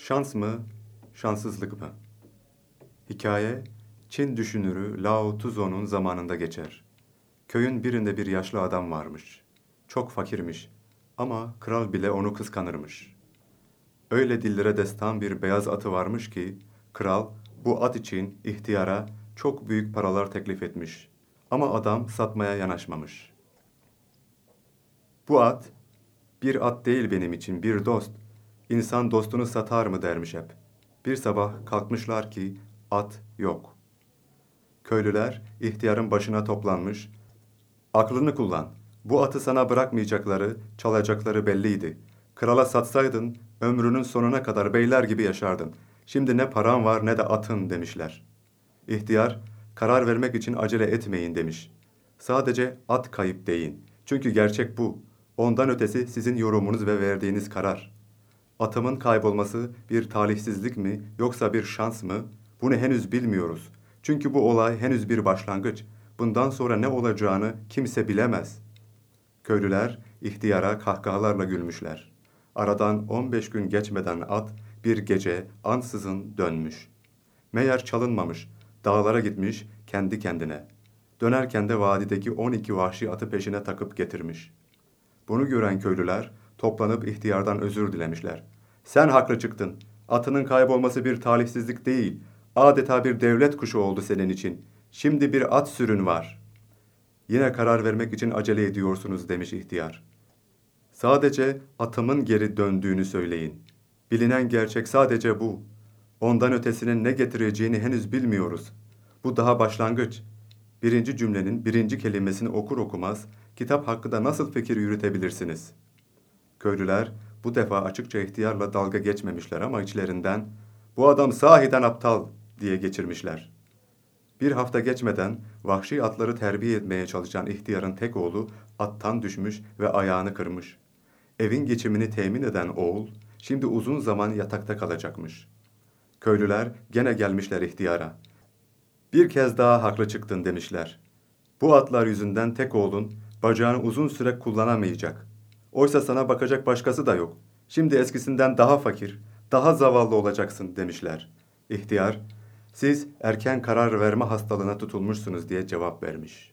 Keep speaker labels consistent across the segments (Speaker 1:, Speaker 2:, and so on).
Speaker 1: Şans mı, şanssızlık mı? Hikaye, Çin düşünürü Lao Tzu'nun zamanında geçer. Köyün birinde bir yaşlı adam varmış. Çok fakirmiş ama kral bile onu kıskanırmış. Öyle dillere destan bir beyaz atı varmış ki, kral bu at için ihtiyara çok büyük paralar teklif etmiş. Ama adam satmaya yanaşmamış. Bu at, bir at değil benim için, bir dost. İnsan dostunu satar mı dermiş hep. Bir sabah kalkmışlar ki at yok. Köylüler ihtiyarın başına toplanmış. Aklını kullan. Bu atı sana bırakmayacakları, çalacakları belliydi. Krala satsaydın ömrünün sonuna kadar beyler gibi yaşardın. Şimdi ne paran var ne de atın demişler. İhtiyar karar vermek için acele etmeyin demiş. Sadece at kayıp deyin. Çünkü gerçek bu. Ondan ötesi sizin yorumunuz ve verdiğiniz karar. Atımın kaybolması bir talihsizlik mi yoksa bir şans mı? Bunu henüz bilmiyoruz. Çünkü bu olay henüz bir başlangıç. Bundan sonra ne olacağını kimse bilemez. Köylüler ihtiyara kahkahalarla gülmüşler. Aradan 15 gün geçmeden at bir gece ansızın dönmüş. Meğer çalınmamış, dağlara gitmiş kendi kendine. Dönerken de vadideki 12 vahşi atı peşine takıp getirmiş. Bunu gören köylüler toplanıp ihtiyardan özür dilemişler. Sen haklı çıktın. Atının kaybolması bir talihsizlik değil. Adeta bir devlet kuşu oldu senin için. Şimdi bir at sürün var. Yine karar vermek için acele ediyorsunuz demiş ihtiyar. Sadece atımın geri döndüğünü söyleyin. Bilinen gerçek sadece bu. Ondan ötesinin ne getireceğini henüz bilmiyoruz. Bu daha başlangıç. Birinci cümlenin birinci kelimesini okur okumaz kitap hakkında nasıl fikir yürütebilirsiniz? Köylüler bu defa açıkça ihtiyarla dalga geçmemişler ama içlerinden bu adam sahiden aptal diye geçirmişler. Bir hafta geçmeden vahşi atları terbiye etmeye çalışan ihtiyarın tek oğlu attan düşmüş ve ayağını kırmış. Evin geçimini temin eden oğul şimdi uzun zaman yatakta kalacakmış. Köylüler gene gelmişler ihtiyara. Bir kez daha haklı çıktın demişler. Bu atlar yüzünden tek oğlun bacağını uzun süre kullanamayacak. Oysa sana bakacak başkası da yok. Şimdi eskisinden daha fakir, daha zavallı olacaksın demişler. İhtiyar, siz erken karar verme hastalığına tutulmuşsunuz diye cevap vermiş.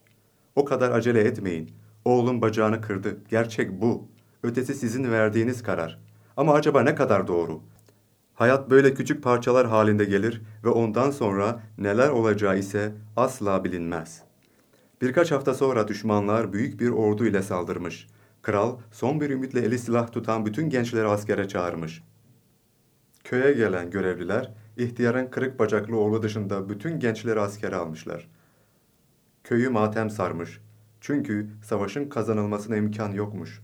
Speaker 1: O kadar acele etmeyin. Oğlum bacağını kırdı. Gerçek bu. Ötesi sizin verdiğiniz karar. Ama acaba ne kadar doğru? Hayat böyle küçük parçalar halinde gelir ve ondan sonra neler olacağı ise asla bilinmez. Birkaç hafta sonra düşmanlar büyük bir ordu ile saldırmış. Kral son bir ümitle eli silah tutan bütün gençleri askere çağırmış. Köye gelen görevliler ihtiyarın kırık bacaklı oğlu dışında bütün gençleri askere almışlar. Köyü matem sarmış. Çünkü savaşın kazanılmasına imkan yokmuş.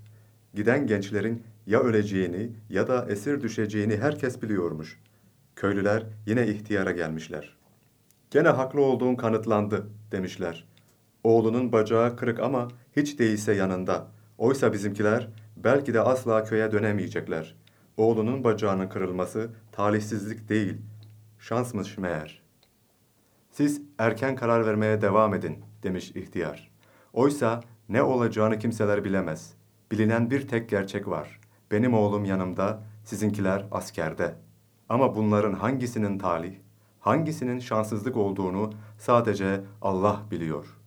Speaker 1: Giden gençlerin ya öleceğini ya da esir düşeceğini herkes biliyormuş. Köylüler yine ihtiyara gelmişler. Gene haklı olduğun kanıtlandı demişler. Oğlunun bacağı kırık ama hiç değilse yanında. Oysa bizimkiler belki de asla köye dönemeyecekler. Oğlunun bacağının kırılması talihsizlik değil, şansmış meğer. Siz erken karar vermeye devam edin, demiş ihtiyar. Oysa ne olacağını kimseler bilemez. Bilinen bir tek gerçek var. Benim oğlum yanımda, sizinkiler askerde. Ama bunların hangisinin talih, hangisinin şanssızlık olduğunu sadece Allah biliyor.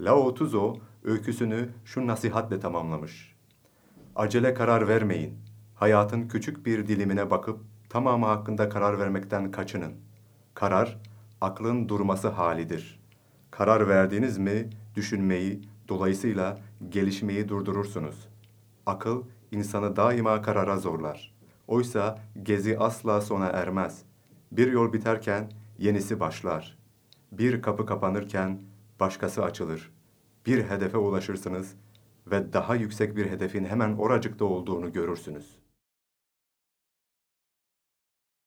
Speaker 1: Lao Tzu öyküsünü şu nasihatle tamamlamış. Acele karar vermeyin. Hayatın küçük bir dilimine bakıp tamamı hakkında karar vermekten kaçının. Karar, aklın durması halidir. Karar verdiğiniz mi, düşünmeyi, dolayısıyla gelişmeyi durdurursunuz. Akıl, insanı daima karara zorlar. Oysa gezi asla sona ermez. Bir yol biterken yenisi başlar. Bir kapı kapanırken başkası açılır. Bir hedefe ulaşırsınız ve daha yüksek bir hedefin hemen oracıkta olduğunu görürsünüz.''